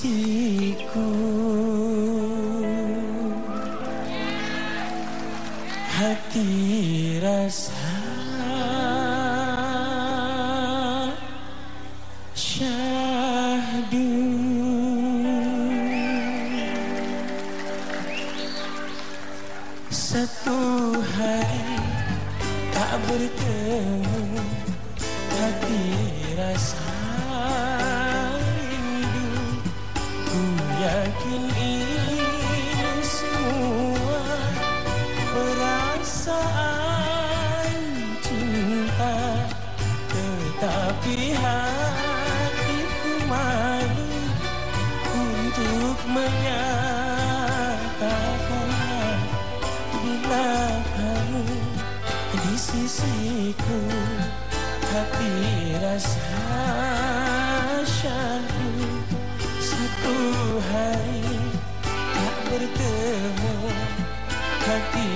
sisiku Hati rasa syahdu. Satu hari tak bertemu Hati rasa Di sisiku. Hati rasa syahdu. Satu hari tak bertemu. Hati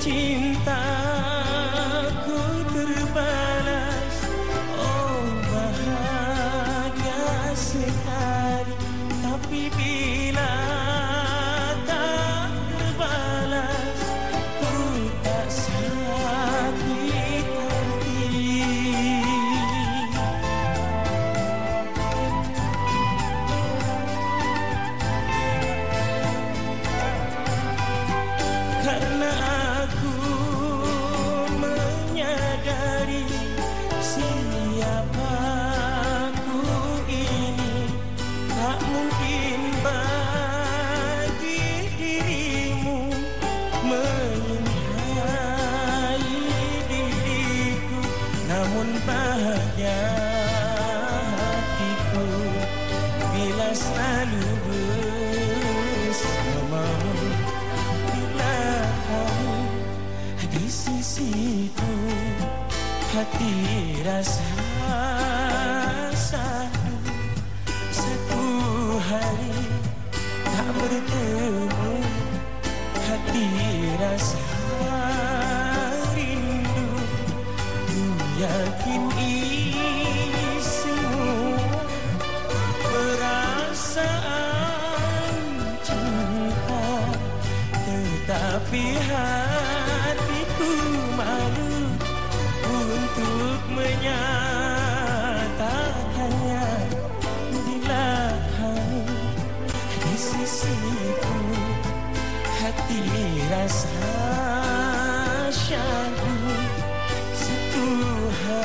cintaku terbalas. Oh bahagia sekali. Tapi bila tak terbalas Ku tak sakit hati Karena namun bahagia hatiku bila selalu bersamamu. Bila kamu di sisiku hati rasa satu satu hari tak bertemu yakin semua perasaan cinta Tetapi hatiku malu untuk menyatakannya. Bila kamu di sisiku hati rasa syahdu bertemu